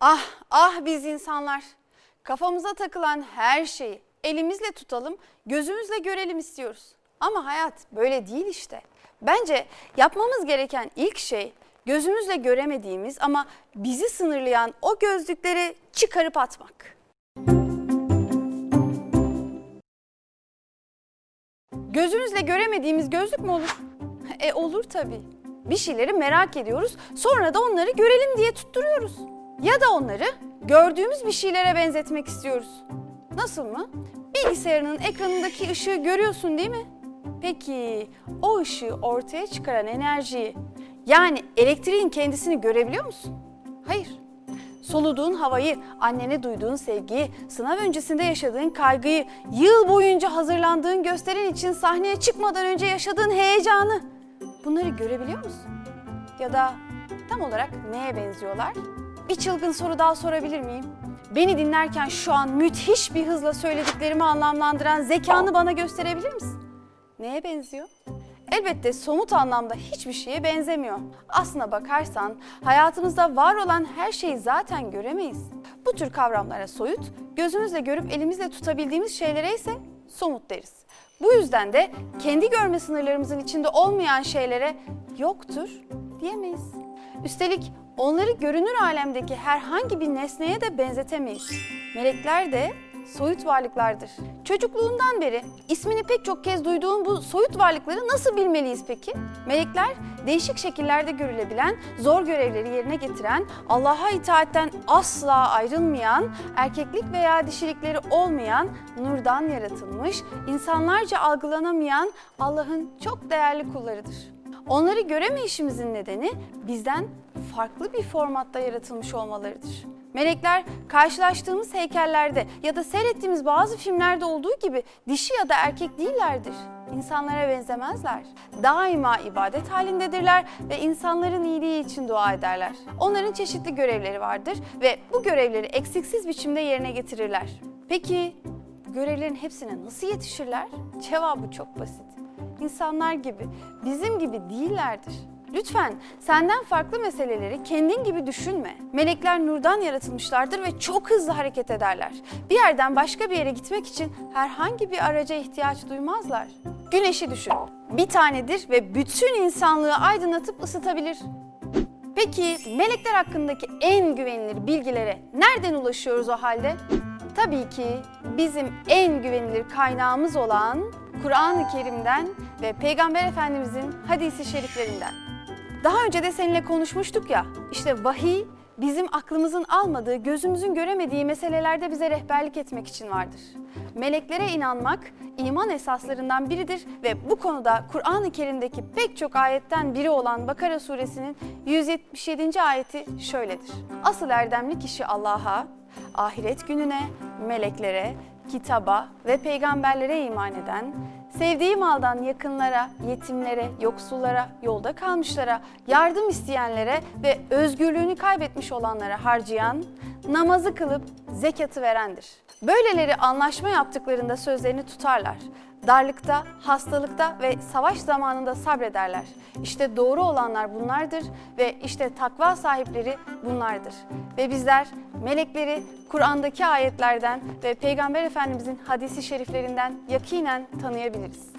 Ah ah biz insanlar. Kafamıza takılan her şeyi elimizle tutalım, gözümüzle görelim istiyoruz. Ama hayat böyle değil işte. Bence yapmamız gereken ilk şey gözümüzle göremediğimiz ama bizi sınırlayan o gözlükleri çıkarıp atmak. Gözümüzle göremediğimiz gözlük mü olur? E olur tabii. Bir şeyleri merak ediyoruz, sonra da onları görelim diye tutturuyoruz. Ya da onları gördüğümüz bir şeylere benzetmek istiyoruz. Nasıl mı? Bilgisayarının ekranındaki ışığı görüyorsun değil mi? Peki o ışığı ortaya çıkaran enerjiyi yani elektriğin kendisini görebiliyor musun? Hayır. Soluduğun havayı, annene duyduğun sevgiyi, sınav öncesinde yaşadığın kaygıyı, yıl boyunca hazırlandığın gösterin için sahneye çıkmadan önce yaşadığın heyecanı bunları görebiliyor musun? Ya da tam olarak neye benziyorlar? Bir çılgın soru daha sorabilir miyim? Beni dinlerken şu an müthiş bir hızla söylediklerimi anlamlandıran zekanı bana gösterebilir misin? Neye benziyor? Elbette somut anlamda hiçbir şeye benzemiyor. Aslına bakarsan hayatımızda var olan her şeyi zaten göremeyiz. Bu tür kavramlara soyut, gözümüzle görüp elimizle tutabildiğimiz şeylere ise somut deriz. Bu yüzden de kendi görme sınırlarımızın içinde olmayan şeylere yoktur diyemeyiz. Üstelik onları görünür alemdeki herhangi bir nesneye de benzetemeyiz. Melekler de soyut varlıklardır. Çocukluğundan beri ismini pek çok kez duyduğun bu soyut varlıkları nasıl bilmeliyiz peki? Melekler değişik şekillerde görülebilen, zor görevleri yerine getiren, Allah'a itaatten asla ayrılmayan, erkeklik veya dişilikleri olmayan, nurdan yaratılmış, insanlarca algılanamayan Allah'ın çok değerli kullarıdır. Onları göremeyişimizin nedeni bizden farklı bir formatta yaratılmış olmalarıdır. Melekler karşılaştığımız heykellerde ya da seyrettiğimiz bazı filmlerde olduğu gibi dişi ya da erkek değillerdir. İnsanlara benzemezler. Daima ibadet halindedirler ve insanların iyiliği için dua ederler. Onların çeşitli görevleri vardır ve bu görevleri eksiksiz biçimde yerine getirirler. Peki görevlerin hepsine nasıl yetişirler? Cevabı çok basit. İnsanlar gibi, bizim gibi değillerdir. Lütfen senden farklı meseleleri kendin gibi düşünme. Melekler nurdan yaratılmışlardır ve çok hızlı hareket ederler. Bir yerden başka bir yere gitmek için herhangi bir araca ihtiyaç duymazlar. Güneşi düşün. Bir tanedir ve bütün insanlığı aydınlatıp ısıtabilir. Peki melekler hakkındaki en güvenilir bilgilere nereden ulaşıyoruz o halde? Tabii ki bizim en güvenilir kaynağımız olan Kur'an-ı Kerim'den ve Peygamber Efendimizin hadisi şeriflerinden. Daha önce de seninle konuşmuştuk ya, işte vahiy bizim aklımızın almadığı, gözümüzün göremediği meselelerde bize rehberlik etmek için vardır. Meleklere inanmak iman esaslarından biridir ve bu konuda Kur'an-ı Kerim'deki pek çok ayetten biri olan Bakara suresinin 177. ayeti şöyledir. Asıl erdemli kişi Allah'a, ahiret gününe, meleklere, kitaba ve peygamberlere iman eden, sevdiği maldan yakınlara, yetimlere, yoksullara, yolda kalmışlara, yardım isteyenlere ve özgürlüğünü kaybetmiş olanlara harcayan, namazı kılıp zekatı verendir. Böyleleri anlaşma yaptıklarında sözlerini tutarlar. Darlıkta, hastalıkta ve savaş zamanında sabrederler. İşte doğru olanlar bunlardır ve işte takva sahipleri bunlardır. Ve bizler melekleri Kur'an'daki ayetlerden ve Peygamber Efendimizin hadisi şeriflerinden yakinen tanıyabiliriz.